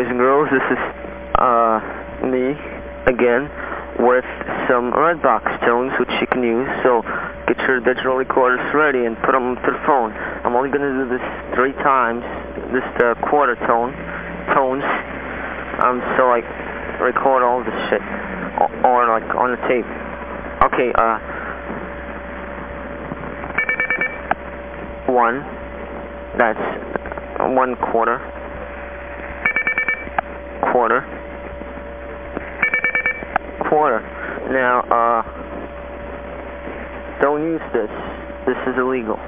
boys and girls, this is uh, me again with some Redbox tones which you can use. So get your digital recorders ready and put them to the phone. I'm only going to do this three times, this uh, quarter tone, tones, um, so like record all this shit, or like on the tape. Okay, uh, one, that's one quarter, quarter, quarter. Now, uh, don't use this. This is illegal.